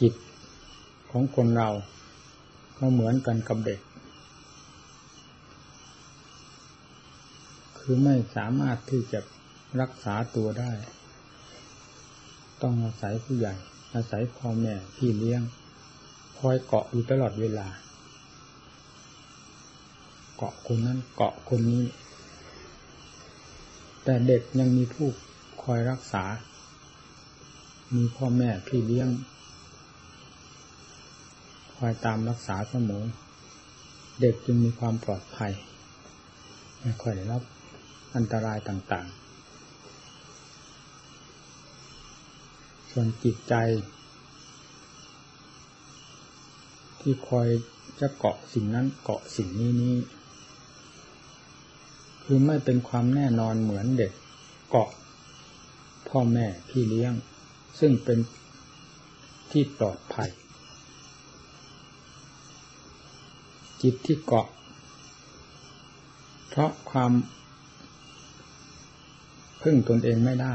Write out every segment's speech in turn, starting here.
จิตของคนเรา ก็เหมือนกันกับเด็ก คือไม่สามารถที่จะรักษาตัวได้ ต้องอาศัยผู้ใหญ่ อาศัยพ่อแม่พี่เลี้ยง คอยเกาะอยู่ตลอดเวลา เกาะคนนั้นเกาะคนนี้ แต่เด็กยังมีผู้คอยรักษา มีพ่อแม่พี่เลี้ยง คอยตามรักษาเสมอ เด็กจึงมีความปลอดภัย ไม่ค่อยได้รับอันตรายต่างๆ ส่วนจิตใจ ที่คอยจะเกาะสิ่งนั้นเกาะสิ่งนี้นี้คือไม่เป็นความแน่นอนเหมือนเด็กเกาะพ่อแม่พี่เลี้ยง ซึ่งเป็นที่ปลอดภัย จิตที่เกาะ เพราะความพึ่งตนเองไม่ได้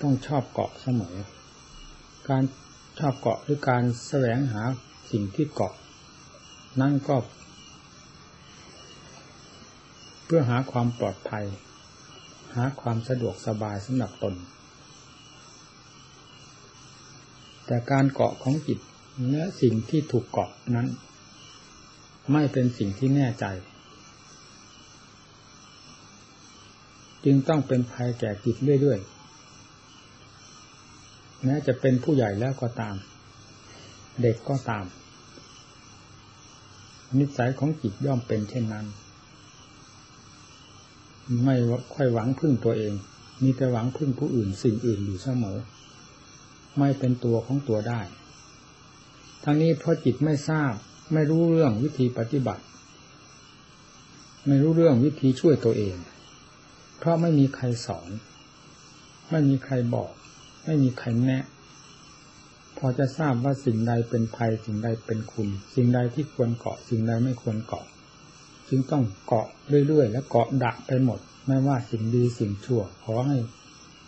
ต้องชอบเกาะเสมอ การชอบเกาะหรือการแสวงหาสิ่งที่เกาะ นั่นก็ เพื่อหาความปลอดภัย หาความสะดวกสบายสำหรับตน แต่การเกาะของจิต เนื้อสิ่งที่ถูกเกาะนั้น ไม่เป็นสิ่งที่แน่ใจ จึงต้องเป็นภัยแก่จิตเรื่อยๆแม้จะเป็นผู้ใหญ่แล้วก็ตาม เด็กก็ตาม นิสัยของจิตย่อมเป็นเช่นนั้น ไม่ค่อยหวังพึ่งตัวเอง มีแต่หวังพึ่งผู้อื่นสิ่งอื่นอยู่เสมอ ไม่เป็นตัวของตัวได้ ทั้งนี้เพราะจิตไม่ทราบ ไม่รู้เรื่องวิธีปฏิบัติ ไม่รู้เรื่องวิธีช่วยตัวเอง เพราะไม่มีใครสอน ไม่มีใครบอก ไม่มีใครแนะ พอจะทราบว่าสิ่งใดเป็นภัยสิ่งใดเป็นคุณ สิ่งใดที่ควรเกาะ สิ่งใดไม่ควรเกาะ จึงต้องเกาะเรื่อยๆ และเกาะดักไปหมด ไม่ว่าสิ่งดีสิ่งชั่วขอให้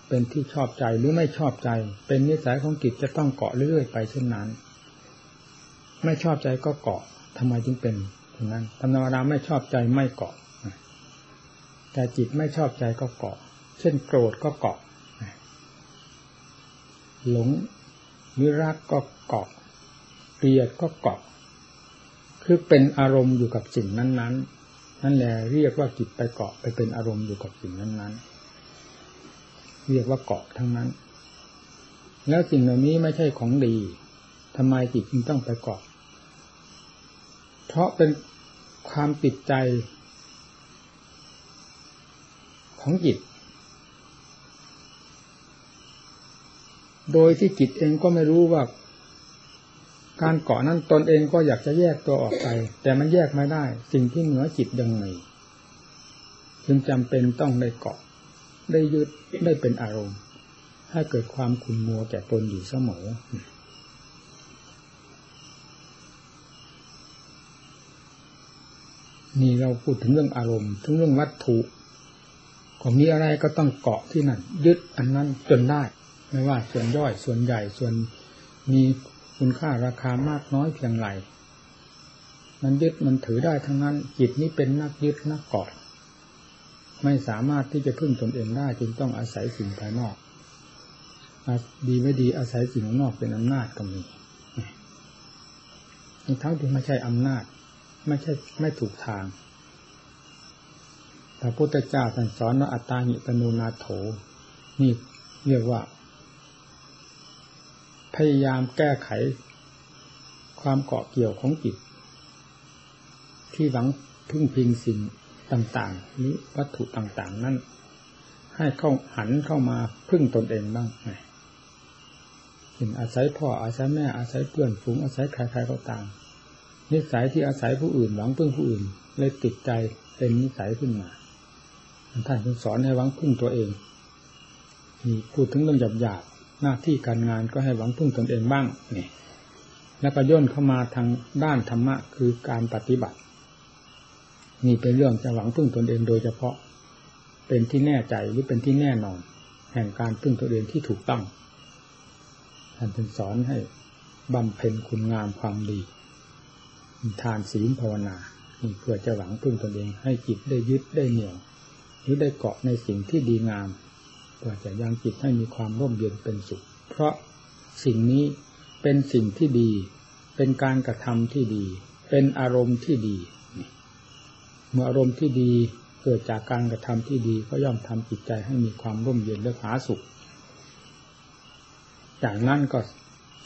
เป็นที่ชอบใจหรือไม่ชอบใจ เป็นนิสัยของจิตจะต้องเกาะเรื่อยๆไปเช่นนั้น ไม่ชอบใจก็เกาะทำไมจึงเป็นอย่างนั้นธรรมดาไม่ชอบใจไม่เกาะแต่จิตไม่ชอบใจก็เกาะ เช่นโกรธก็เกาะหลงหรือรักก็เกาะเกลียดก็เกาะ คือเป็นอารมณ์อยู่กับสิ่งนั้น ๆ นั่นแหละเรียกว่าจิตไปเกาะไปเป็นอารมณ์อยู่กับสิ่งนั้น ๆ เรียกว่าเกาะทั้งนั้น แล้วสิ่งเหล่านี้ไม่ใช่ของดีทำไมจิตจึงต้องไปเกาะ เพราะเป็นความติดใจของจิต โดยที่จิตเองก็ไม่รู้ว่า การเกาะนั้นตนเองก็อยากจะแยกตัวออกไป แต่มันแยกไม่ได้ สิ่งที่เหนือจิตยังไงจึงจำเป็นต้องได้เกาะ ได้ยึดได้เป็นอารมณ์ ให้เกิดความขุ่นมัวแก่ตนอยู่เสมอ นี่เราพูดถึงเรื่องอารมณ์ ถึงเรื่องวัตถุของมีอะไรก็ต้องเกาะที่นั่น ยึดอันนั้นจนได้ ไม่ว่าส่วนย่อยส่วนใหญ่ส่วนมีคุณค่าราคามากน้อยเพียงไรมันยึดมันถือได้ทั้งนั้นจิตนี้เป็นนักยึดนักเกาะไม่สามารถที่จะพึ่งตนเองได้จึงต้องอาศัยสิ่งภายนอกดีไม่ดีอาศัยสิ่งนอกเป็นอำนาจก็มีทั้งที่ไม่ใช่อำนาจ ไม่ใช่ไม่ถูกทางพระพุทธเจ้าท่านสอนว่าอัตตาหิปนูนาโถ นี่เรียกว่า พยายามแก้ไข ความเกาะเกี่ยวของจิต ที่หวังพึ่งพิงสิ่งต่างๆหรือวัตถุต่างๆ นั้นให้เข้าหันเข้ามาพึ่งตนเองบ้างไงเห็นอาศัยพ่ออาศัยแม่อาศัยเพื่อนฝูงอาศัยใครๆก็ตาม นิสัยที่อาศัยผู้อื่นหวังพึ่งผู้อื่น เลยติดใจเป็นนิสัยขึ้นมาท่านสอนให้หวังพึ่งตัวเองมีพูดถึงเรื่องหยาบๆหน้าที่การงานก็ให้หวังพึ่งตนเองบ้างนี่แล้วก็ย่นเข้ามาทางด้านธรรมะคือการปฏิบัตินี่เป็นเรื่องจะหวังพึ่งตนเองโดยเฉพาะ เป็นที่แน่ใจหรือเป็นที่แน่นอน แห่งการพึ่งตนเองที่ถูกต้องท่านจึงสอนให้บำเพ็ญคุณงามความดี ทานศีลภาวนาเพื่อจะหวังพึ่งตนเองให้จิตได้ยึดได้เหนี่ยวหรือได้เกาะในสิ่งที่ดีงามเพื่อจะยังจิตให้มีความร่มเย็นเป็นสุข เพราะสิ่งนี้เป็นสิ่งที่ดี เป็นการกระทำที่ดี เป็นอารมณ์ที่ดี เมื่ออารมณ์ที่ดีเกิดจากการกระทำที่ดีก็ย่อมทำจิตใจให้มีความร่มเย็นและผาสุข จากนั้นก็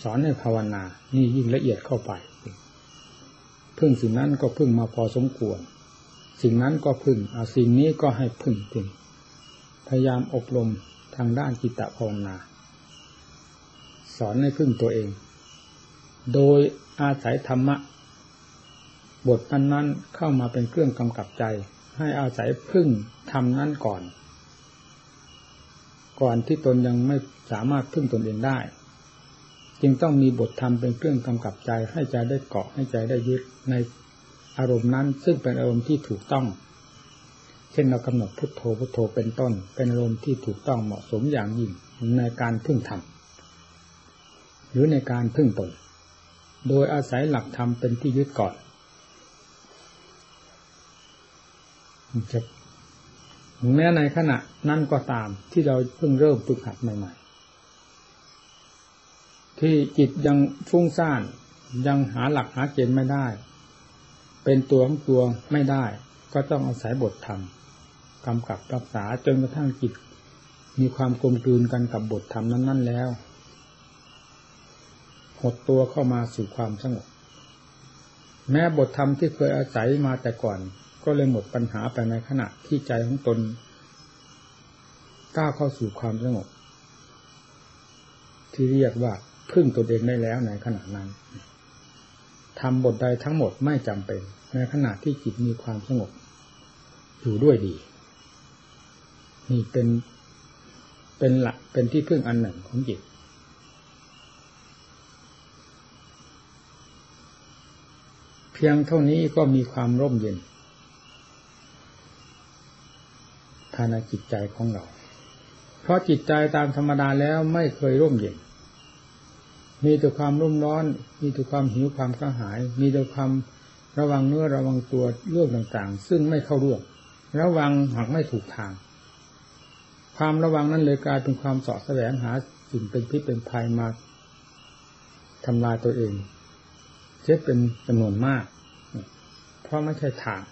สอนให้ภาวนา นี่ยิ่งละเอียดเข้าไป พึ่งสิ่งนั้นก็พึ่งมาพอสมควร สิ่งนั้นก็พึ่งเอาสิ่งนี้ก็ให้พึ่งพึ่งพยายามอบรมทางด้านจิตตภาวนา สอนให้พึ่งตัวเอง โดยอาศัยธรรมะ บทนั้นๆเข้ามาเป็นเครื่องกำกับใจ ให้อาศัยพึ่งทำนั่นก่อน ก่อนที่ตนยังไม่สามารถพึ่งตนเองได้ จึงต้องมีบทธรรมเป็นเครื่องกำกับใจ ให้ใจได้เกาะให้ใจได้ยึดในอารมณ์นั้น ซึ่งเป็นอารมณ์ที่ถูกต้อง เช่นเรากำหนดพุทโธพุทโธเป็นต้น เป็นอารมณ์ที่ถูกต้องเหมาะสมอย่างยิ่งในการพึ่งธรรมหรือในการพึ่งตน โดยอาศัยหลักธรรมเป็นที่ยึดก่อนจะแม้ในขณะนั้นก็ตามที่เราเพิ่งเริ่มฝึกหัดใหม่ ที่จิตยังฟุ้งซ่าน ยังหาหลักหาเกณฑ์ไม่ได้ เป็นตัวของตัวไม่ได้ ก็ต้องอาศัยบทธรรมกำกับรักษาจนกระทั่งจิต มีความกลมกลืนกันกับบทธรรมนั้น ๆ แล้ว หดตัวเข้ามาสู่ความสงบแม้บทธรรมที่เคยอาศัยมาแต่ก่อน ก็เลยหมดปัญหาไปในขณะที่ใจของตนก้าวเข้าสู่ความสงบที่เรียกว่า พึ่งตัวเองได้แล้วในขณะนั้นทำบทใดทั้งหมดไม่จำเป็น ในขณะที่จิตมีความสงบ อยู่ด้วยดี นี่เป็นเป็นหลักเป็นที่พึ่งอันหนึ่งของจิตเพียงเท่านี้ก็มีความร่มเย็นภายในจิตใจของเรา เพราะจิตใจตามธรรมดาแล้วไม่เคยร่มเย็น มีแต่ความรุ่มร้อน มีแต่ความหิวความกระหาย มีแต่ความระวังเนื้อระวังตัวเรื่องต่างๆ ซึ่งไม่เข้าร่วมระวังหากไม่ถูกทาง ความระวังนั้นเลยกลายเป็นความสอดแสวงหาสิ่งเป็นพิษเป็นภัยมาทำลายตัวเองเจ็บเป็นจำนวนมาก เพราะไม่ใช่ทาง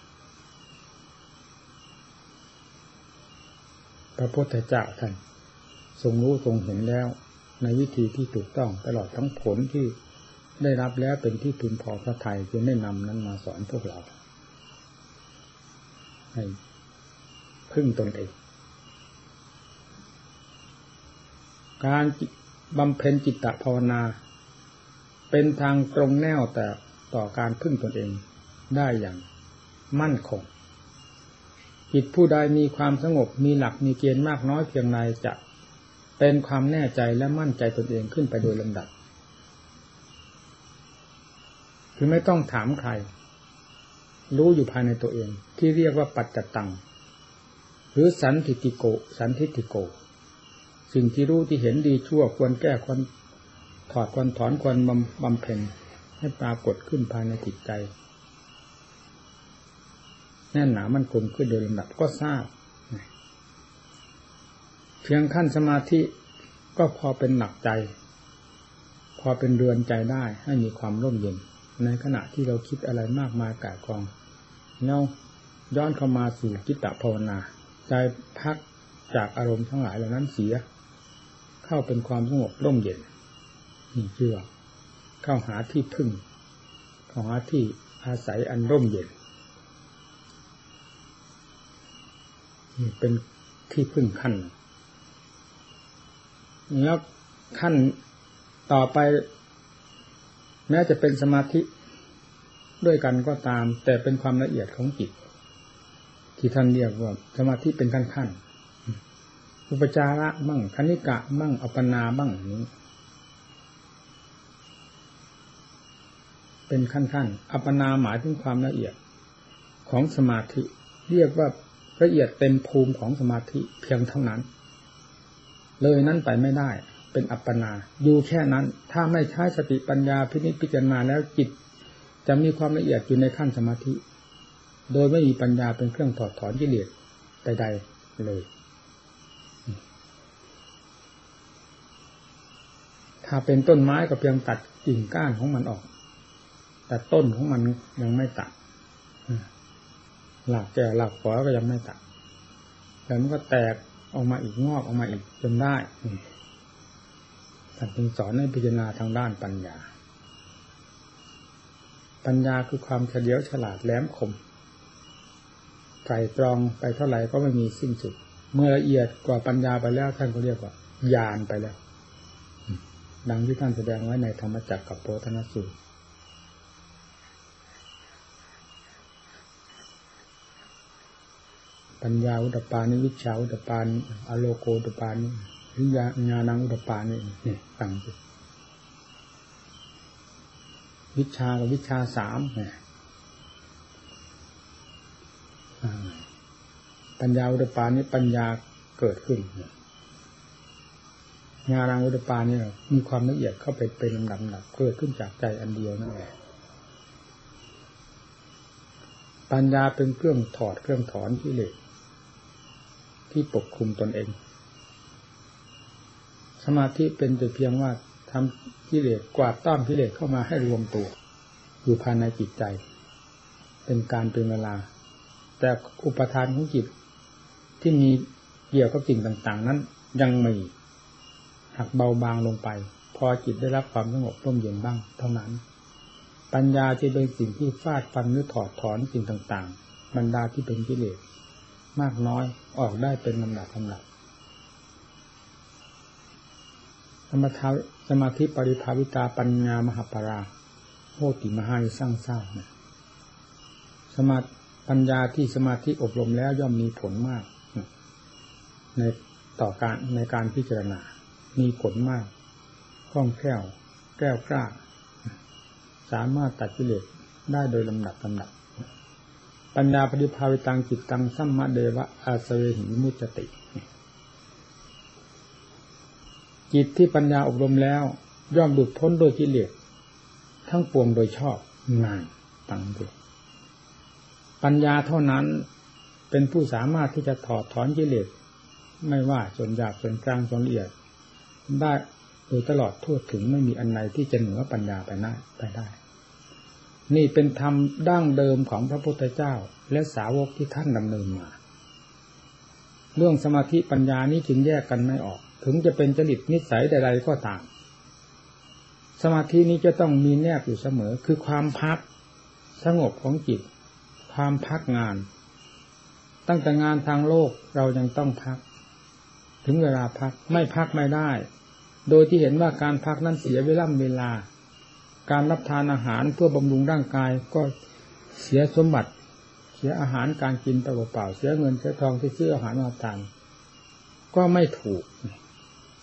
พระพุทธเจ้าท่านทรงรู้ทรงเห็นแล้ว ในวิธีที่ถูกต้องตลอดทั้งผลที่ได้รับแล้วเป็นที่พึงพอพระไทยจึงได้นำนั้นมาสอนพวกเรา ให้พึ่งตนเอง การบำเพ็ญจิตตภาวนา เป็นทางตรงแนวแต่ต่อการพึ่งตนเองได้อย่างมั่นคงจิตผู้ใดมีความสงบมีหลักมีเกณฑ์มากน้อยเพียงไรจะ เป็นความแน่ใจและมั่นใจตนเองขึ้นไปโดยลำดับ คือไม่ต้องถามใคร รู้อยู่ภายในตัวเอง ที่เรียกว่าปัจจตัง หรือสันทิติโก สันทิติโก สิ่งที่รู้ที่เห็นดีชั่วควรแก้ควรถอดควรถอนควรบำเพ็ญให้ปรากฏขึ้นภายในจิตใจ แน่นหนามันคงขึ้นโดยลำดับก็ทราบ พียงขั้นสมาธิก็พอเป็นหนักใจ พอเป็นเรือนใจได้ให้มีความร่มเย็น ในขณะที่เราคิดอะไรมากมายกายกองแล้วย้อนเข้ามาสู่จิตตภาวนา ใจพักจากอารมณ์ทั้งหลายเหล่านั้นเสีย เข้าเป็นความสงบร่มเย็นนี่เชื่อเข้าหาที่พึ่งเข้าหาที่อาศัยอันร่มเย็นนี่เป็นที่พึ่งขั้น แล้วขั้นต่อไป แม้จะเป็นสมาธิด้วยกันก็ตาม แต่เป็นความละเอียดของจิต ที่ท่านเรียกว่า สมาธิเป็นขั้นขั้นอุปจาระบ้างคณิกะบ้างอัปปนาบ้างนี้ เป็นขั้นขั้นอัปปนาหมายถึงความละเอียดของสมาธิ เรียกว่าละเอียดเต็มภูมิของสมาธิเพียงเท่านั้น เลยนั้นไปไม่ได้ เป็นอัปปนาอยู่แค่นั้น ถ้าไม่ใช้สติปัญญาพินิจพิจารณาแล้วจิต จะมีความละเอียดอยู่ในขั้นสมาธิ โดยไม่มีปัญญาเป็นเครื่องถอดถอนกิเลสใดๆเลย ถ้าเป็นต้นไม้ก็เพียงตัดกิ่งก้านของมันออก แต่ต้นของมันยังไม่ตัดหลักแก่หลักขอก็ยังไม่ตัดแล้วมันก็แตก ออกมาอีกงอกออกมาอีกจนได้ท่านจึงสอนให้พิจารณาทางด้านปัญญา ปัญญาคือความเฉลียวฉลาดแหลมคมไตรตรองไปเท่าไหร่ก็ไม่มีสิ้นสุด เมื่อละเอียดกว่าปัญญาไปแล้วท่านก็เรียกว่าญาณไปแล้ว ดังที่ท่านแสดงไว้ในธรรมจักรกับโพธนสูตร ปัญญาอุตปานิวิชาอุตปานิอโลโกอุตปานิวิญญาญาณังอุตปานินี่ตั้งจิวิชากับวิชาสามเนี่ยปัญญาอุตปานิปัญญาเกิดขึ้นญาณังอุตปานี่มีความละเอียดเข้าไปเป็นลำดับดับเกิดขึ้นจากใจอันเดียวนั่นแหละปัญญาเป็นเครื่องถอดเครื่องถอนที่เหล็ก ที่ปกคลุมตนเอง สมาธิเป็นแต่เพียงว่าทำกิเลสกวาดต้อมกิเลสเข้ามาให้รวมตัว อยู่ภายในจิตใจ เป็นการเป็นเวลา แต่อุปทานของจิตที่มีเกี่ยวกับสิ่งต่างๆ นั้น ยังมีหักเบาบางลงไป พอจิตได้รับความสงบร่มเย็นบ้าง เท่านั้น ปัญญาจะเป็นสิ่งที่ฟาดฟันหรือถอดถอนสิ่งต่างๆ บรรดาที่เป็นกิเลส มากน้อยออกได้เป็นลำดับลำดับสมาธิสมาธิปริภาวิตาปัญญามหาปราโหติมหาสร้างสร้างนะสมาปัญญาที่สมาธิอบรมแล้วย่อมมีผลมาก ในต่อการในการพิจารณา มีผลมากคล่องแคล่ว แก้วกล้า สามารถตัดกิเลสได้โดยลำดับลำดับ ปัญญาปฏิภาวิตังจิตตังสัมมาเดวะอาสเวหิมุจติ จิตที่ปัญญาอบรมแล้ว ย่อมหลุดพ้นโดยกิเลสทั้งปวงโดยชอบนานตังดูปัญญาเท่านั้นเป็นผู้สามารถที่จะถอดถอนกิเลสไม่ว่าส่วนหยาบส่วนกลางส่วนละเอียดได้โดยตลอดทั่วถึงไม่มีอันไหนที่จะเหนือปัญญาไปได้ไปได้ นี่เป็นธรรมดั้งเดิมของพระพุทธเจ้า และสาวกที่ท่านดำเนินมา เรื่องสมาธิปัญญานี้จึงแยกกันไม่ออก ถึงจะเป็นจริตนิสัยใดๆก็ตาม สมาธินี้จะต้องมีแนบอยู่เสมอ คือความพักสงบของจิต ความพักงาน ตั้งแต่งานทางโลกเรายังต้องพัก ถึงเวลาพักไม่พักไม่ได้ โดยที่เห็นว่าการพักนั้นเสียเวลาเวลา การรับทานอาหารเพื่อบำรุงร่างกายก็เสียสมบัติ เสียอาหารการกินเปล่าเสียเงินเสียทองที่ซื้ออาหารมาทาน ก็ไม่ถูก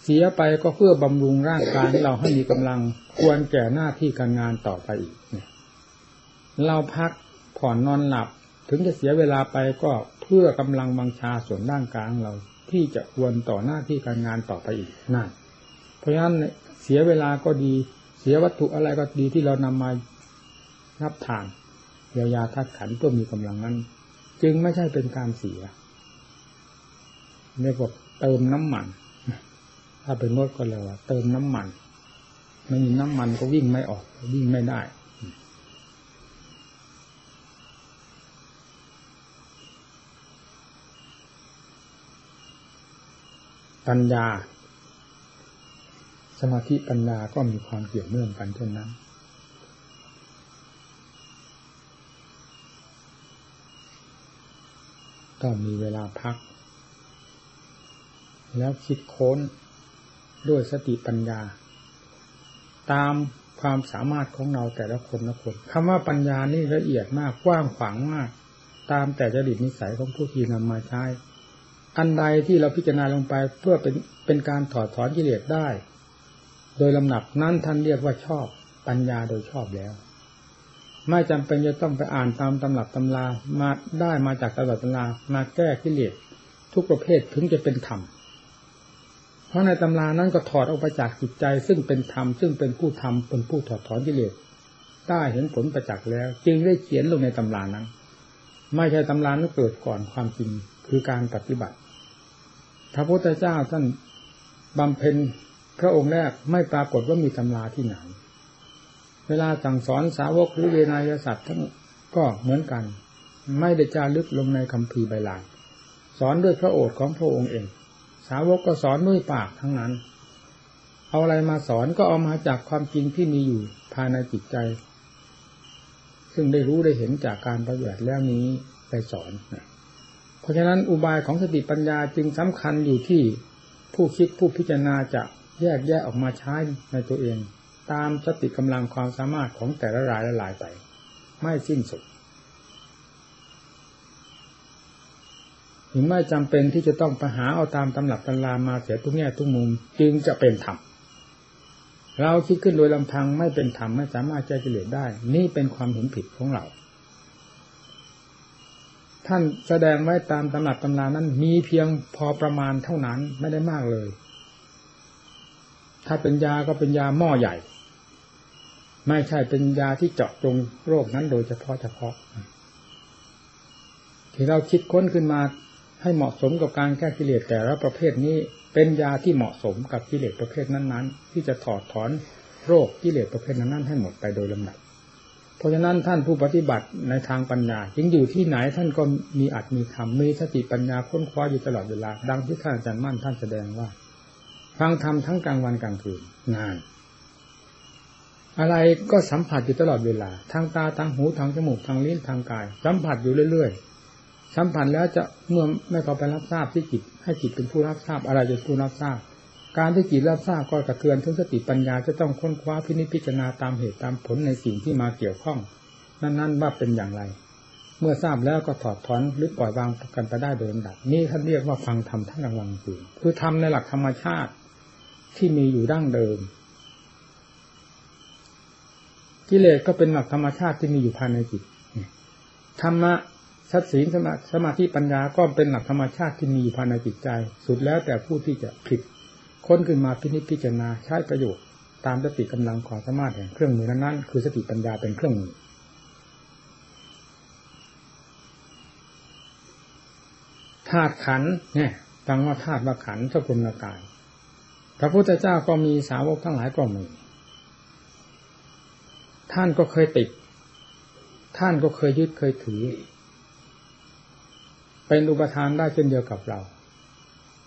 เสียไปก็เพื่อบำรุงร่างกายเราให้มีกำลังควรแก่หน้าที่การงานต่อไปอีกเราพักผ่อนนอนหลับ ถึงจะเสียเวลาไปก็เพื่อกำลังบังชาส่วนร่างกายเราที่จะควรต่อหน้าที่การงานต่อไปอีกนั่นเพราะฉะนั้นเสียเวลาก็ดี เสียวัตถุอะไรก็ดีที่เรานำมารับทานเยียวยาทัดขันเพื่อมีกำลังนั้น จึงไม่ใช่เป็นการเสียเรียกว่าเติมน้ำมัน ถ้าเป็นรถก็เลยว่า เติมน้ำมันไม่มีน้ำมันก็วิ่งไม่ออกวิ่งไม่ได้ปัญญา มาธิปัญญาก็มีความเกี่ยวเนื่องกันเช่นนั้น ต้องมีเวลาพัก แล้วคิดค้นด้วยสติปัญญา ตามความสามารถของเราแต่ละคนละคนคำว่าปัญญานี่ละเอียดมากกว้างขวางมาก ตามแต่จริตนิสัยของผู้ที่นำมาใช้อันใดที่เราพิจารณาลงไปเพื่อเป็นเป็นการถอดถอนกิเลสได้ โดยลำหนับนั้นท่านเรียกว่าชอบปัญญาโดยชอบแล้ว ไม่จำเป็นจะต้องไปอ่านตามตำรับตำรามาได้มาจากตำรับตำรามาแก้กิเลสทุกประเภทถึงจะเป็นธรรมเพราะในตำรานั้นก็ถอดออกไปจากจิตใจ ซึ่งเป็นธรรมซึ่งเป็นผู้ทำเป็นผู้ถอดถอนกิเลสได้เห็นผลประจักษ์แล้ว จึงได้เขียนลงในตำรานั้น ไม่ใช่ตำรานั้นเกิดก่อนความจริงคือการปฏิบัติ พระพุทธเจ้าท่านบำเพ็ญ พระองค์แรกไม่ปรากฏว่ามีตำราที่ไหน เวลาสั่งสอนสาวกหรือเวนยสัตว์ทั้งก็เหมือนกัน ไม่ได้จารึกลงในคำพีใบลานสอนด้วยพระโอษฐ์ของพระองค์เอง สาวกก็สอนด้วยปากทั้งนั้น เอาอะไรมาสอนก็เอามาจากความจริงที่มีอยู่ภายในจิตใจ ซึ่งได้รู้ได้เห็นจากการปฏิบัติแล้วนี้ไปสอน เพราะฉะนั้นอุบายของสติปัญญาจึงสำคัญอยู่ที่ผู้คิดผู้พิจารณาจะ แยกแยกออกมาใช้ในตัวเอง ตามสติกำลังความสามารถของแต่ละรายละลายไป ไม่สิ้นสุดถึงไม่จำเป็นที่จะต้องไปหาเอาตามตำหลับตำรามาเสียทุกแง่ทุกมุมจึงจะเป็นธรรมเราคิดขึ้นโดยลำพังไม่เป็นธรรมไม่สามารถแก้กิเลสได้ นี่เป็นความเห็นผิดของเรา ท่านแสดงไว้ตามตำหนักตำรานั้นมีเพียงพอประมาณเท่านั้นไม่ได้มากเลย ถ้าเป็นยาก็เป็นยาหม้อใหญ่ ไม่ใช่เป็นยาที่เจาะจงโรคนั้นโดยเฉพาะเฉพาะ ที่เราคิดค้นขึ้นมาให้เหมาะสมกับการแก้กิเลสแต่ละประเภทนี้เป็นยาที่เหมาะสมกับกิเลสประเภทนั้นๆ ที่จะถอดถอนโรคกิเลสประเภทนั้นๆให้หมดไปโดยลำดับ เพราะฉะนั้นท่านผู้ปฏิบัติในทางปัญญาจึงอยู่ที่ไหนท่านก็มีอัตมีธรรมมีสติปัญญาค้นคว้าอยู่ตลอดเวลา ดังที่ท่านอาจารย์มั่นท่านแสดงว่า ฟังธรรมทั้งกลางวันกลางคืนนาน อะไรก็สัมผัสอยู่ตลอดเวลา ทางตาทางหูทางจมูกทางลิ้นทางกาย สัมผัสอยู่เรื่อยๆ สัมผัสแล้วจะเมื่อไม่เข้าไปรับทราบที่จิต ให้จิตเป็นผู้รับทราบอะไรเป็นผู้รับทราบ การที่จิตรับทราบก็กระเทือนถึงสติปัญญาจะต้องค้นคว้าพินิจพิจารณาตามเหตุตามผลในสิ่งที่มาเกี่ยวข้อง นั่นๆว่าเป็นอย่างไร เมื่อทราบแล้วก็ถอดถอนหรือปล่อยวางกันไปได้โดยลำดับนี่ท่านเรียกว่าฟังธรรมทั้งกลางวันคืนคือทำในหลักธรรมชาติ ที่มีอยู่ดั้งเดิม กิเลสก็เป็นหลักธรรมชาติที่มีอยู่ภายในจิตธรรมะชัดศีลสมาธิปัญญาก็เป็นหลักธรรมชาติที่มีอยู่ภายในจิตใจ สุดแล้วแต่ผู้ที่จะผิดค้นขึ้นมาพินิจพิจารณาใช้ประโยชน์ตามสติกำลังความสามารถแห่งเครื่องมือนั้นๆคือสติปัญญาเป็นเครื่องมือธาตุขันเนี่ยตังว่าธาตุว่าขันสกุลกาย พระพุทธเจ้าก็มีสาวกทั้งหลายก็มี ท่านก็เคยติด ท่านก็เคยยึดเคยถือ เป็นอุปทานได้เช่นเดียวกับเรา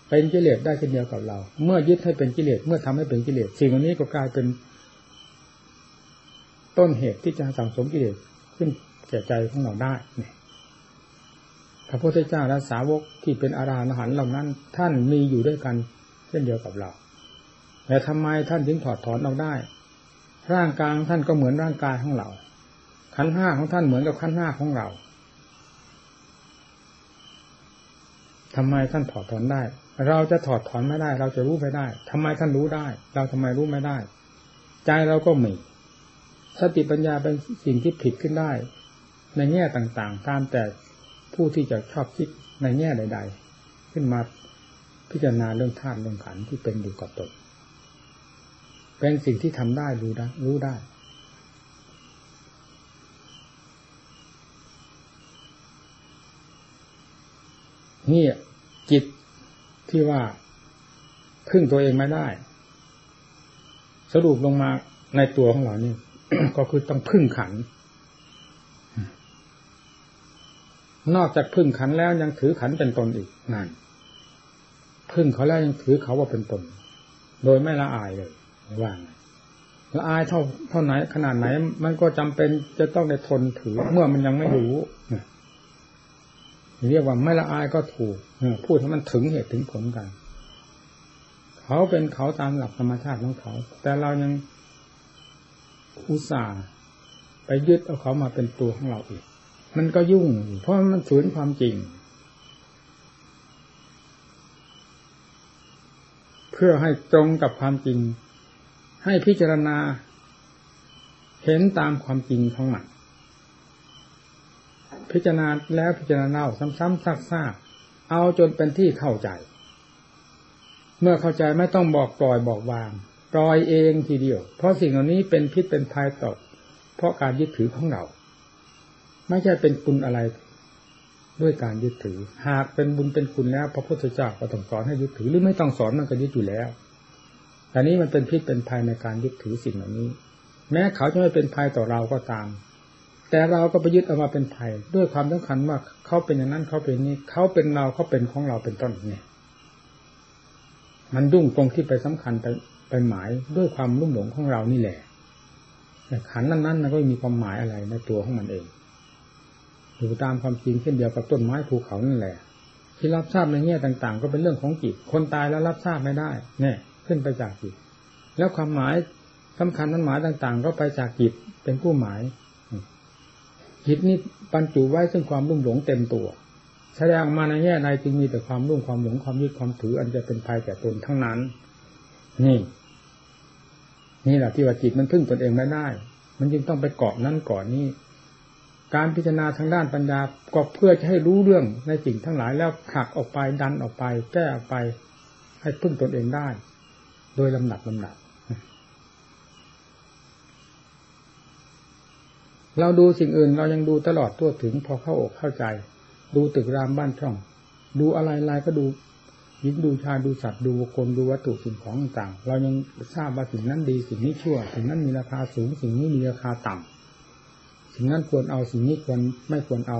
เป็นกิเลสได้เช่นเดียวกับเรา เมื่อยึดให้เป็นกิเลสเมื่อทำให้เป็นกิเลสสิ่งอันนี้ก็กลายเป็น ต้นเหตุที่จะสังสมกิเลสขึ้นแก่ใจของเราได้เนี่ยพระพุทธเจ้าและสาวกที่เป็นอาราหันต์เหล่านั้น ท่านมีอยู่ด้วยกันเช่นเดียวกับเรา แต่ทำไมท่านถึงถอดถอนออกได้ ร่างกายท่านก็เหมือนร่างกายของเรา ขันห้าของท่านเหมือนกับขันห้าของเราทำไมท่านถอดถอนได้ เราจะถอดถอนไม่ได้ เราจะรู้ไม่ได้ทำไมท่านรู้ได้ เราทำไมรู้ไม่ได้ ใจเราก็มีสติปัญญาเป็นสิ่งที่ผิดขึ้นได้ ในแง่ต่างๆ ตามแต่ผู้ที่จะชอบคิดในแง่ใด ๆ ขึ้นมาพิจารณาเรื่องธาตุเรื่องขันที่เป็นอยู่กับตน เป็นสิ่งที่ทำได้รู้ได้รู้ได้ นี่จิตที่ว่าพึ่งตัวเองไม่ได้ สรุปลงมาในตัวของเรานี่ก็คือต้องพึ่งขัน นอกจากพึ่งขันแล้วยังถือขันเป็นตนอีกนั่นพึ่งเขาแล้วยังถือเขาว่าเป็นตน โดยไม่ละอายเลย ว่างละอายเท่าเท่าไหนขนาดไหน มันก็จำเป็นจะต้องได้ทนถือเมื่อมันยังไม่รู้เรียกว่าไม่ละอายก็ถูกพูดให้มันถึงเหตุถึงผลกัน เขาเป็นเขาตามหลักธรรมชาติของเขา แต่เรายังอุตส่าห์ไปยึดเอาเขามาเป็นตัวของเราอีก มันก็ยุ่ง เพราะมันฝืนความจริง เพื่อให้ตรงกับความจริง ให้พิจารณา เห็นตามความจริงของมันพิจารณาแล้วพิจารณาเล่าซ้ำๆซากๆเอาจนเป็นที่เข้าใจ เมื่อเข้าใจไม่ต้องบอกปล่อยบอกวางปล่อยเองทีเดียว เพราะสิ่งเหล่านี้เป็นพิษเป็นภัยต่อเพราะการยึดถือของเรา ไม่ใช่เป็นคุณอะไรด้วยการยึดถือ หากเป็นบุญเป็นคุณแล้ว พระพุทธเจ้าก็ต้องสอนให้ยึดถือหรือไม่ต้องสอนมันก็ยึดอยู่แล้ว แต่นี้มันเป็นพิษเป็นภัยในการยึดถือสิ่งเหล่านี้ แม้เขาจะไม่เป็นภัยต่อเราก็ตาม แต่เราก็ไปยึดเอามาเป็นภัย ด้วยความสำคัญว่าเขาเป็นอย่างนั้นเขาเป็นนี้ เขาเป็นเราเขาเป็นของเราเป็นต้นเนี่ย มันดุ้งตรงที่ไปสำคัญไปไปหมายด้วยความรุ่มหลงของเรานี่แหละแต่ขันนั้นๆมันก็มีความหมายอะไรในตัวของมันเองอยู่ตามความจริงเช่นเดียวกับต้นไม้ภูเขานั่นแหละ ที่รับทราบในแง่ต่าง ๆ ก็เป็นเรื่องของจิตคนตายแล้วรับทราบไม่ได้เนี่ย ขึ้นไปจากจิต แล้วความหมายสำคัญนั้นหมายต่าง ๆ ก็ไปจากจิตเป็นผู้หมายจิตนี้บรรจุไว้ซึ่งความรุ่มหลงเต็มตัว แสดงมาในแง่ใดจึงมีแต่ความรุ่งความหลงความยึดความถือ อันจะเป็นภัยแก่ตนทั้งนั้น นี่ นี่แหละที่ว่าจิตมันพึ่งตนเองไม่ได้ มันจึงต้องไปเกาะนั่นก่อนนี้ การพิจารณาทางด้านปัญญาก็เพื่อจะให้รู้เรื่องในสิ่งทั้งหลายแล้วผลักออกไปดันออกไป แก้ออกไป ให้พึ่งตนเองได้ โดยลำดับลำดับเราดูสิ่งอื่นเรายังดูตลอดตัวถึง พอเข้าอกเข้าใจ ดูตึกรามบ้านช่อง ดูอะไรอะไรก็ดูยิงดูชาดูสัตว์ดูบุคคลดูวัตถุสิ่งของต่างเรายังทราบว่าสิ่งนั้นดีสิ่งนี้ชั่ว สิ่งนั้นมีราคาสูง สิ่งนี้มีราคาต่ำสิ่งนั้นควรเอาสิ่งนี้ควรไม่ควรเอา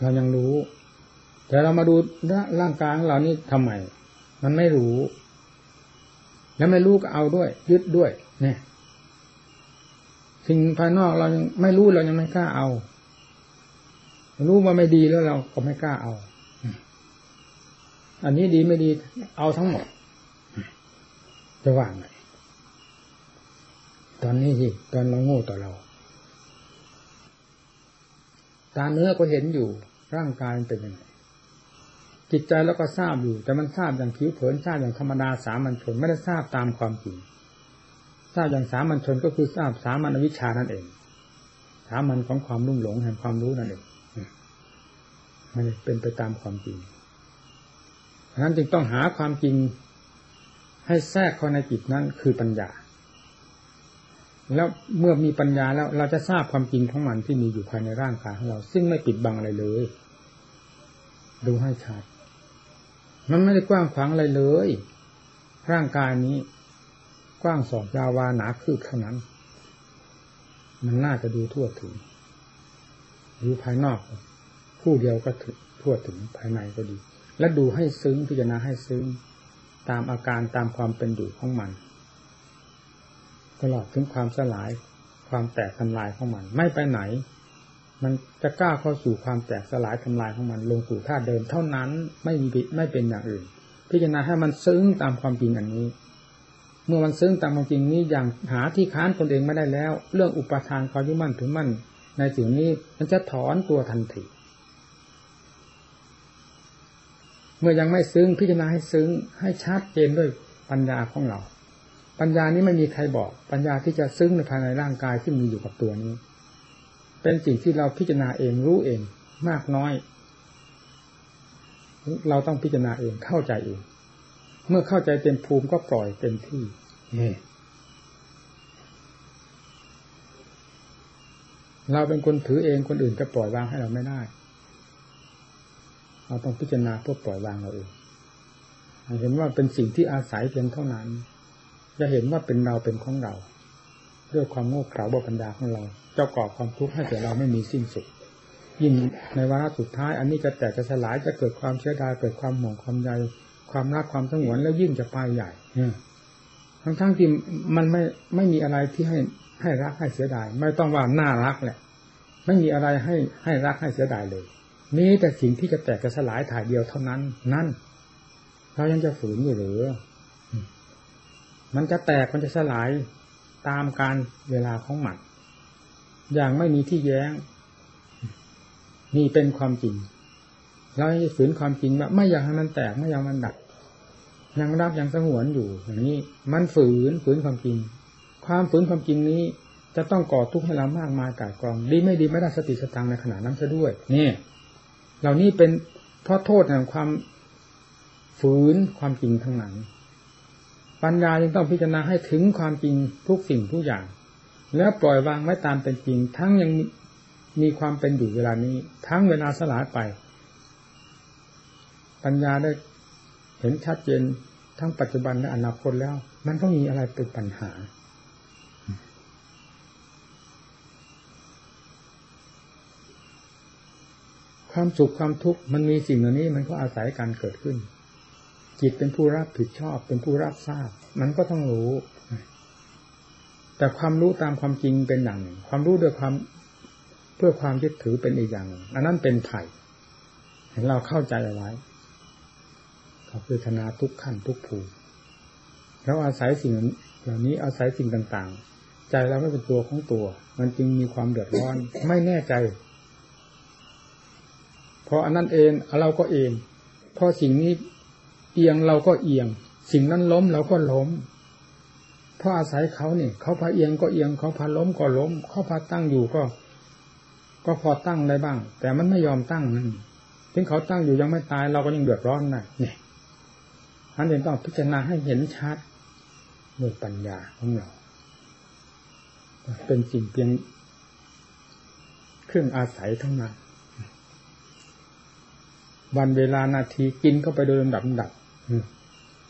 เรายังรู้ แต่เรามาดูร่างกายของเรานี่ทำไมมันไม่รู้ แล้วไม่รู้ก็เอาด้วย ยึดด้วย เนี่ยสิ่งภายนอกเรายังไม่รู้เรายังไม่กล้าเอา รู้ว่าไม่ดีแล้วเราก็ไม่กล้าเอา อันนี้ดีไม่ดี เอาทั้งหมดจะว่างไงตอนนี้สิตอนเราโง่ต่อเรา ตาเนื้อก็เห็นอยู่ร่างกายเป็นยังไง จิตใจเราก็ทราบอยู่ แต่มันทราบอย่างผิวเผินทราบอย่างธรรมดาสามัญชนไม่ได้ทราบตามความจริงทราบอย่างสามัญชนก็คือทราบสามัญวิชานั่นเอง สามัญของความรุ่งหลงแห่งความรู้นั่นเองมันเป็นไปตามความจริงฉะนั้นจึงต้องหาความจริงให้แทรกเข้าในจิตนั้นคือปัญญา แล้วเมื่อมีปัญญาแล้วเราจะทราบความจริงของมันที่มีอยู่ภายในร่างกายของเรา ซึ่งไม่ปิดบังอะไรเลย ดูให้ชัด มันไม่ได้กว้างขวางอะไรเลย ร่างกายนี้ กว้างสองยาวาหนาคืบเท่านั้น มันน่าจะดูทั่วถึงดูภายนอก ผู้เดียวก็ถึงทั่วถึงภายในก็ดี และดูให้ซึ้งพิจารณาให้ซึ้งตามอาการตามความเป็นอยู่ของมัน ตลอดถึงความสลายความแตกทำลายของมัน ไม่ไปไหน มันจะก้าวเข้าสู่ความแตกสลายทำลายของมันลงสู่ท่าเดิมเท่านั้นไม่มีไม่เป็นอย่างอื่น พิจารณาให้มันซึ้งตามความจริงอันนี้ เมื่อมันซึ้งตามความจริงนี้อย่างหาที่ค้านตนเองไม่ได้แล้ว เรื่องอุปทานความยึดมั่นถือมั่นในสิ่งนี้มันจะถอนตัวทันทีเมื่อยังไม่ซึ้งพิจารณาให้ซึ้งให้ชัดเจนด้วยปัญญาของเรา ปัญญานี้ไม่มีใครบอก ปัญญาที่จะซึ้งในภายในร่างกายที่มีอยู่กับตัวนี้ เป็นสิ่งที่เราพิจารณาเองรู้เอง มากน้อย เราต้องพิจารณาเองเข้าใจเอง เมื่อเข้าใจเต็มภูมิก็ปล่อยเต็มที่นี่เราเป็นคนถือเองคนอื่นจะปล่อยวางให้เราไม่ได้ เราต้องพิจารณาเพื่อปล่อยวางเราเองเห็นว่าเป็นสิ่งที่อาศัยเพียงเท่านั้น จะเห็นว่าเป็นเราเป็นของเรา ด้วยความโง่เขลาบปัญญาของเรา เจ้าก่อความทุกข์ให้แก่เราไม่มีสิ้นสุด ยิ่งในวาระสุดท้าย อันนี้จะแตกจะสลายจะเกิดความเชื่อดายเกิดความหม่งความใยความรักความสงวนแล้วยิ่งจะไปใหญ่ทั้งทั้งที่มันไม่ไม่มีอะไรที่ให้ให้รักให้เสียดาย ไม่ต้องว่าน่ารักแหละ ไม่มีอะไรให้ให้รักให้เสียดายเลยมีแต่สิ่งที่จะแตกจะสลายถ่ายเดียวเท่านั้น นั่นเรายังจะฝืนอยู่หรือมันจะแตกมันจะสลาย ตามการเวลาของมันอย่างไม่มีที่แย้ง นี่เป็นความจริงเราจะฝืนความจริงว่าไม่อยากให้มันแตกไม่อยากมันดับยังรักยังสงวนอยู่อย่างนี้ มันฝืนฝืนความจริง ความฝืนความจริงนี้ จะต้องก่อทุกข์ให้เรามากมายกายกอง ดีไม่ดีไม่ได้สติสตังในขณะนั้นซะด้วยนี่เหล่านี้เป็นเพราะโทษแห่งความฝืนความจริงทั้งนั้น ปัญญาจึงต้องพิจารณาให้ถึงความจริงทุกสิ่งทุกอย่าง แล้วปล่อยวางไว้ตามเป็นจริง ทั้งยังมีความเป็นอยู่เวลานี้ ทั้งเวลาสลายไป ปัญญาได้เห็นชัดเจนทั้งปัจจุบันและอนาคตแล้ว มันก็มีอะไรเป็นปัญหา ความสุขความทุกข์มันมีสิ่งเหล่านี้มันก็อาศัยการเกิดขึ้น จิตเป็นผู้รับผิดชอบ เป็นผู้รับทราบ มันก็ต้องรู้ แต่ความรู้ตามความจริงเป็นอย่างหนึ่ง ความรู้ด้วยความเพื่อความยึดถือเป็นอีกอย่างหนึ่งอันนั้นเป็นไผ่เห็นเราเข้าใจเอาไว้กับเวทนาทุกขั้นทุกภูแล้วอาศัยสิ่งเหล่านี้อาศัยสิ่งต่าง ๆ ใจเราไม่เป็นตัวของตัว มันจึงมีความเดือดร้อนไม่แน่ใจ เพราะอันนั้นเองเราก็เองพอสิ่งนี้ เอียงเราก็เอียง สิ่งนั้นล้มเราก็ล้ม เพราะอาศัยเขาเนี่ยเขาพาเอียงก็เอียงเขาพาล้มก็ล้ม เขาพาตั้งอยู่ก็ ก็พอตั้งได้บ้าง แต่มันไม่ยอมตั้งนั่นถึงเขาตั้งอยู่ยังไม่ตายเราก็ยังเดือดร้อนนะเนี่ยท่านเองต้องพิจารณาให้เห็นชัดด้วยปัญญาของเรา เป็นสิ่งเพียงเครื่องอาศัยทั้งนั้นวันเวลานาทีกินก็ไปโดยลำดับดับ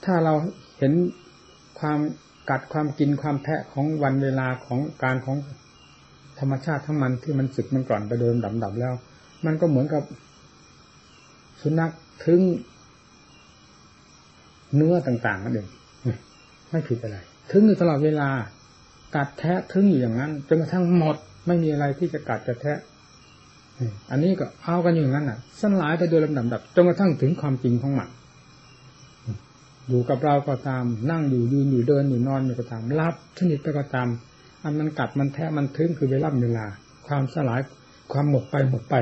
ถ้าเราเห็นความกัดความกินความแทะของวันเวลาของการของธรรมชาติทั้งมันที่มันสึกมันก่อนไปโดยลำดับดับแล้ว มันก็เหมือนกับสุนัขถึงเนื้อต่างๆนั่นเองไม่ผิดอะไร ถึงอยู่ตลอดเวลา กัดแทะถึงอยู่อย่างนั้นจนกระทั่งหมดไม่มีอะไรที่จะกัดจะแทะอันนี้ก็เอากันอยู่นั้นอะสลายไปโดยลำดับดับจนกระทั่งถึงความจริงของมัน อยู่กับเราก็ตาม นั่งอยู่ยืนอยู่เดินอยู่นอนอยู่ก็ตามรับชนิดไปก็ตาม อันมันกัดมันแทะมันทึ้งคือเวลาเวลา ความสลายความหมดไปหมดไป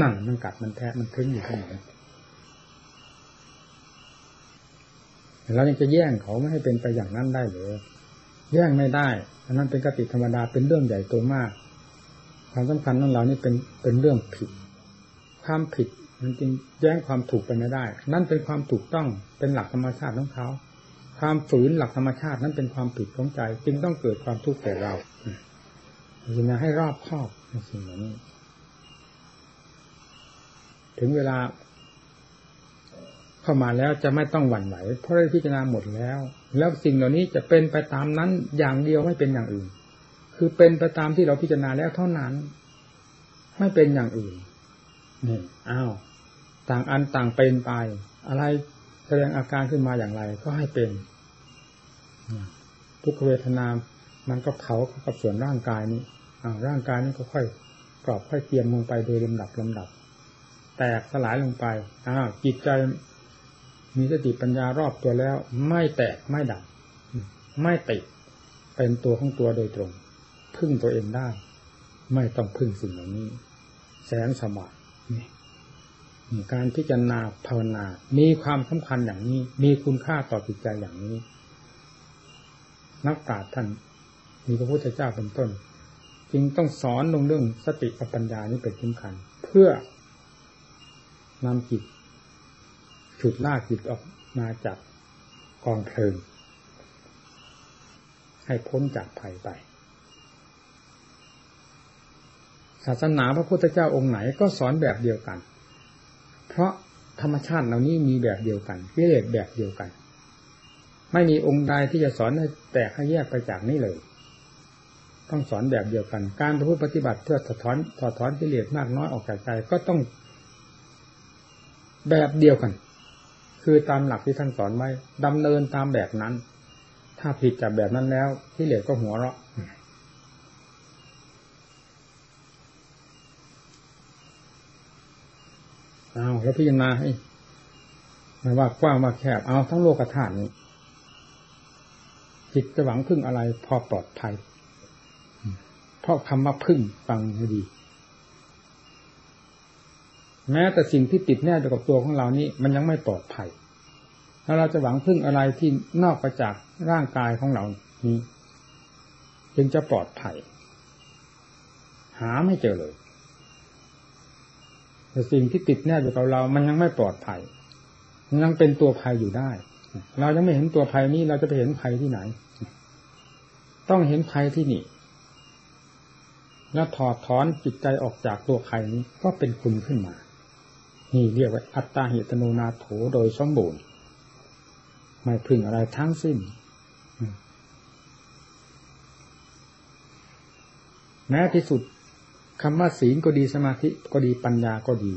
นั่นมันกัดมันแทะมันทึ้งอยู่ที่ไหนเรายังจะแย่งเขาไม่ให้เป็นไปอย่างนั้นได้หรือแย่งไม่ได้อันนั้นเป็นกติธรรมดาเป็นเรื่องใหญ่โตมาก ความสำคัญของเรานี่เป็นเป็นเรื่องผิด ความผิด มันจึงแย้งความถูกไปไม่ได้ นั่นเป็นความถูกต้องเป็นหลักธรรมชาติของเขา ความฝืนหลักธรรมชาตินั้นเป็นความผิดของใจ จึงต้องเกิดความทุกข์แก่เราจึงให้รอบครอบในสิ่งเหล่านี้ ถึงเวลา เข้ามาแล้วจะไม่ต้องหวั่นไหว เพราะได้พิจารณาหมดแล้ว แล้วสิ่งเหล่านี้จะเป็นไปตามนั้นอย่างเดียวไม่เป็นอย่างอื่น คือเป็นไปตามที่เราพิจารณาแล้วเท่านั้น ไม่เป็นอย่างอื่นนี่อ้าว ต่างอันต่างเป็นไป อะไรแสดงอาการขึ้นมาอย่างไร ก็ให้เป็น ทุกเวทนา มันก็เผากับส่วนร่างกายนี้ร่างกายนี้ก็ค่อยกรอบค่อยเตรียมลงไปโดยลำดับลำดับ แตกสลายลงไปอ้าวจิตใจมีสติปัญญารอบตัวแล้ว ไม่แตกไม่ดับ ไม่ติดเป็นตัวของตัวโดยตรง พึ่งตัวเองได้ ไม่ต้องพึ่งสิ่งเหล่านี้ แสงสว่างนี่ การพิจารณาภาวนา มีความสำคัญอย่างนี้ มีคุณค่าต่อจิตใจอย่างนี้ นักปราชญ์ท่าน มีพระพุทธเจ้าเป็นต้น จึงต้องสอนลงเรื่องสติปัญญานี้เป็นสำคัญ เพื่อนำจิตฉุดลากจิตออกมาจากกองเพลิง ให้พ้นจากภัยไปศาสนาพระพุทธเจ้าองค์ไหนก็สอนแบบเดียวกัน เพราะธรรมชาติเหล่านี้มีแบบเดียวกันวิเลศแบบเดียวกัน ไม่มีองค์ใดที่จะสอนให้แตกให้แยกไปจากนี้เลย ต้องสอนแบบเดียวกัน การประพฤติปฏิบัติเพื่อสะท้อนถอดถอนกิเลสมากน้อยออกจากใจก็ต้อง แบบเดียวกัน คือตามหลักที่ท่านสอนไว้ดำเนินตามแบบนั้น ถ้าผิดจากแบบนั้นแล้วที่เหลือก็หัวเราะ เอาแล้วพิจารณาให้ไม่ว่ากว้างว่าแคบเอาทั้งโลกธาตุนี้จิตจะหวังพึ่งอะไรพอปลอดภัย เพราะคำว่าพึ่งฟังให้ดี แม้แต่สิ่งที่ติดแน่อยู่กับตัวของเรานี้ มันยังไม่ปลอดภัย ถ้าเราจะหวังพึ่งอะไรที่นอกไปจากร่างกายของเรานี้ จึงจะปลอดภัย หาไม่เจอเลย แต่สิ่งที่ติดแน่อยู่กับเรา มันยังไม่ปลอดภัยยังเป็นตัวภัยอยู่ได้ เรายังไม่เห็นตัวภัยนี้เราจะไปเห็นภัยที่ไหน ต้องเห็นภัยที่นี่แล้วถอดถอนจิตใจออกจากตัวภัยนี้ก็เป็นคุณขึ้นมา นี่เรียกว่าอัตตาเหตโนนาโถโดยสมบูรณ์ไม่พึงอะไรทั้งสิ้น แม้ที่สุด คำว่าศีลก็ดีสมาธิก็ดีปัญญาก็ดี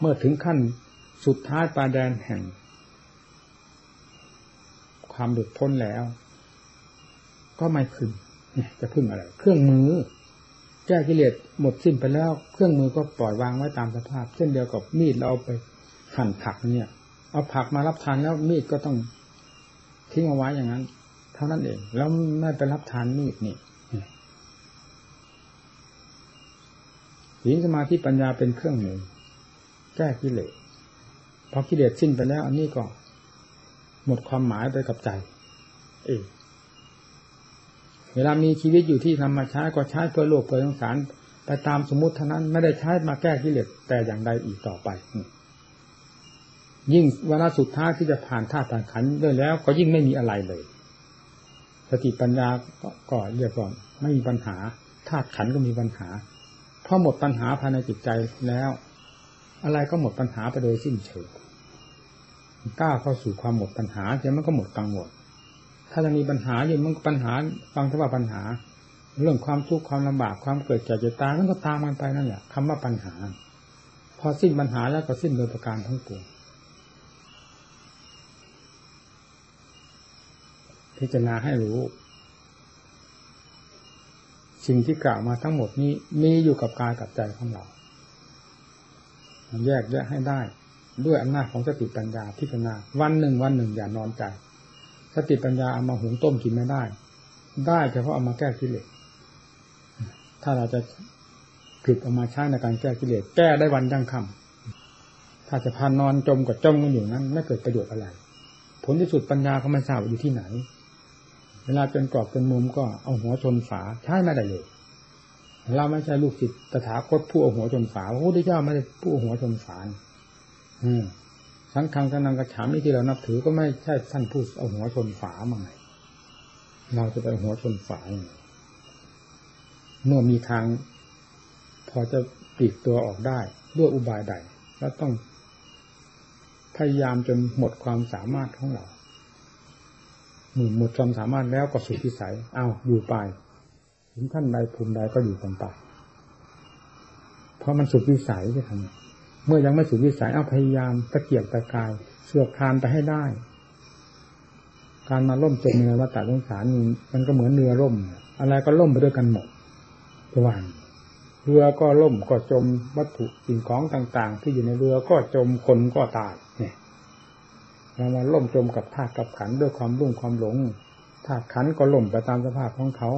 เมื่อถึงขั้นสุดท้ายปาแดนแห่ง ความหลุดพ้นแล้ว ก็ไม่พึงจะพึ่งอะไร เครื่องมือแก้กิเลสหมดสิ้นไปแล้ว เครื่องมือก็ปล่อยวางไว้ตามสภาพ เช่นเดียวกับมีดเราเอาไปหั่นผักเนี่ย เอาผักมารับทานแล้วมีดก็ต้องทิ้งเอาไว้อย่างนั้น เท่านั้นเอง แล้วไม่ไปรับทานมีดนี่ ศีลสมาธิปัญญาเป็นเครื่องมือแก้กิเลสพอกิเลสสิ้นไปแล้ว อันนี้ก็ หมดความหมายไปกับใจ เองเวลามีชีวิตอยู่ที่นำมาใช้ก็ใช้เพื่อโลกเพื่อสงสารไปตามสมมติเท่านั้นไม่ได้ใช้มาแก้กิเลสแต่อย่างใดอีกต่อไป ยิ่งเวลาสุดท้ายที่จะผ่านธาตุผ่านขันด้วยแล้ว ก็ยิ่งไม่มีอะไรเลย สติปัญญาก็เรียกว่าไม่มีปัญหาธาตุขันก็มีปัญหา พอหมดปัญหาภายในจิตใจแล้ว อะไรก็หมดปัญหาไปโดยสิ้นเชิงก้าวเข้าสู่ความหมดปัญหาเดี๋ยวมันก็หมดกังวลถ้าจะมีปัญหาอยู่มันปัญหาฟังเท่าว่าปัญหา เรื่องความทุกข์ความลำบากความเกิดแก่เจ็บตายมันก็ตามมันไปนั่นแหละคำว่าปัญหา พอสิ้นปัญหาแล้วก็สิ้นโดยประการทั้งปวงพิจารณาให้รู้ สิ่งที่กล่าวมาทั้งหมดนี้มีอยู่กับกายกับใจของเราแยกแยะให้ได้ ด้วยอำนาจของสติปัญญาพิจารณาวันหนึ่งวันหนึ่งอย่านอนใจ สติปัญญาเอามาหุงต้มกินไม่ได้ ได้เฉพาะเอามาแก้กิเลสถ้าเราจะผลิตออกมาใช้ในการแก้กิเลสแก้ได้วันยั่งคำถ้าจะพานอนจมกับจมกันอยู่นั้น ไม่เกิดประโยชน์อะไร ผลที่สุดปัญญาเขาไม่ทราบอยู่ที่ไหน เวลาเป็นกรอบเป็นมุมก็เอาหัวชนฝาใช้ไม่ได้เลยเราไม่ใช่ลูกศิษย์ตถาคตผู้เอาหัวชนฝาพระพุทธเจ้าไม่ได้ผู้เอาหัวชนฝาอืมสังฆังสนังกระฉามที่เรานับถือก็ไม่ใช่ท่านผู้เอาหัวชนฝามาไงเราจะไปหัวชนฝาเมื่อมีทาง พอจะปีกตัวออกได้ด้วยอุบายใดแล้วต้องพยายามจนหมดความสามารถของเรา หมดความสามารถแล้วก็สุดที่สัยเอาอยู่ไปถึงท่านใดภูมิใดก็อยู่กันไปเพราะมันสุดวิสัยที่ทำเมื่อยังไม่สุดวิสัยเอาพยายามตะเกียบตะกายเสือกคานไปให้ได้ การมาล่มจมในวัฏฏะสงสารมันก็เหมือนเรือล่ม อะไรก็ล่มไปด้วยกันหมดระหว่างเรือก็ล่มก็จมวัตถุสิ่งของต่าง ๆ ที่อยู่ในเรือก็จมคนก็ตายเนี่ย เรามาล่มจมกับธาตุกับขันด้วยความรุ่งความหลงธาตุขันก็ล่มไปตามสภาพของเขา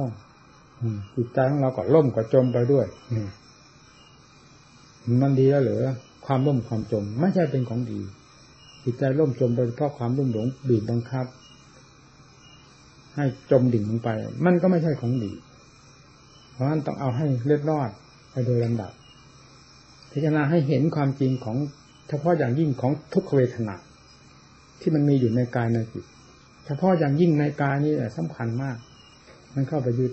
จิตใจของเราก็ล่มก็จมไปด้วยมันดีแล้วเหรือความล่มความจม ไม่ใช่เป็นของดีจิตใจล่มจมไปเพราะความรุ่มหลงบีบบังคับ ให้จมดิ่งลงไป มันก็ไม่ใช่ของดี เพราะฉะนั้นต้องเอาให้เลือดรอดไปโดยลำดับพิจารณาให้เห็นความจริงของเฉพาะอย่างยิ่งของทุกขเวทนา ที่มันมีอยู่ในกายในจิตเฉพาะอย่างยิ่งในกายนี่สำคัญมาก มันเข้าไปยึด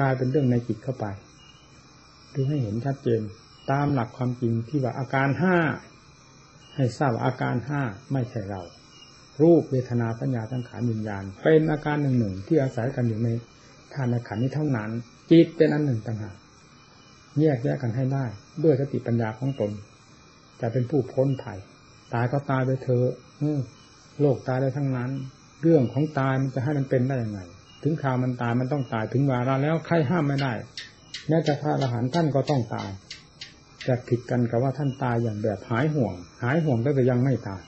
กายเป็นเรื่องในจิตเข้าไปดูให้เห็นชัดเจน ตามหลักความจริงที่ว่าอาการห้าให้ทราบอาการห้าไม่ใช่เรา รูปเวทนาสัญญาทั้งขานวิญญาณ เป็นอาการหนึ่งหนึ่งที่อาศัยกันอยู่ในทานขันนี้เท่านั้น จิตเป็นอันหนึ่งต่างหากแยกแยกกันให้ได้ ด้วยสติปัญญาของตนจะเป็นผู้พ้นภัยตายก็ตายไปเถอะ โลกตายได้ทั้งนั้น เรื่องของตายมันจะให้มันเป็นได้ยังไง ถึงข่าวมันตายมันต้องตายถึงวาระแล้วใครห้ามไม่ได้แม้แต่พระอรหันต์ท่านก็ต้องตายจะผิดกันกับว่าท่านตายอย่างแบบหายห่วง หายห่วงแต่ยังไม่ตาย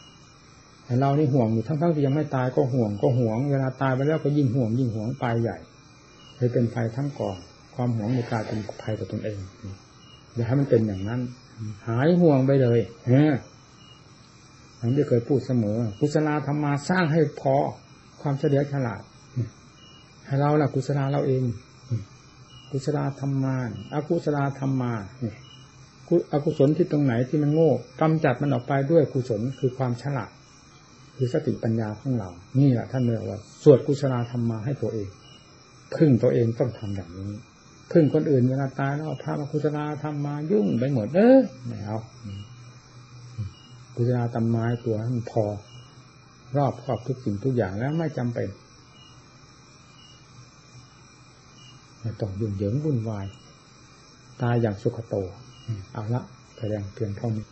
แต่เรานี่ห่วงอยู่ทั้งๆที่ยังไม่ตายก็ห่วงก็ห่วง เวลาตายไปแล้วก็ยิ่งห่วง ยิ่งห่วงไปใหญ่เลยเป็นภัยทั้งก่อนความห่วงในกายเป็นภัยกับตนเองอย่าให้มันเป็นอย่างนั้น หายห่วงไปเลยเฮ ผมจะเคยพูดเสมอ กุศลธรรมมาสร้างให้พอความเฉลียวฉลาดให้เราล่ะกุศลเราเอง กุศลธรรมาอากุศลธรรมาเนี่ยอกุศลที่ตรงไหนที่มันโง่กำจัดมันออกไปด้วยกุศลคือความฉลาด คือสติปัญญาของเรา นี่แหละท่านเรียกว่า สวดกุศลธรรมมาให้ตัวเอง พึ่งตัวเองต้องทำอย่างนี้ พึ่งคนอื่นเวลาตายแล้วพระมากุศลธรรมมายุ่งไปหมดเออไม่เอา กุศลธรรมมาให้ตัวให้มันพอ รอบครอบทุกสิ่งทุกอย่างแล้วไม่จำเป็นไม่ต้องยุ่งเหยิงวุ่นวาย ตายอย่างสุขโต เอาละแสดงเพียงเท่านี้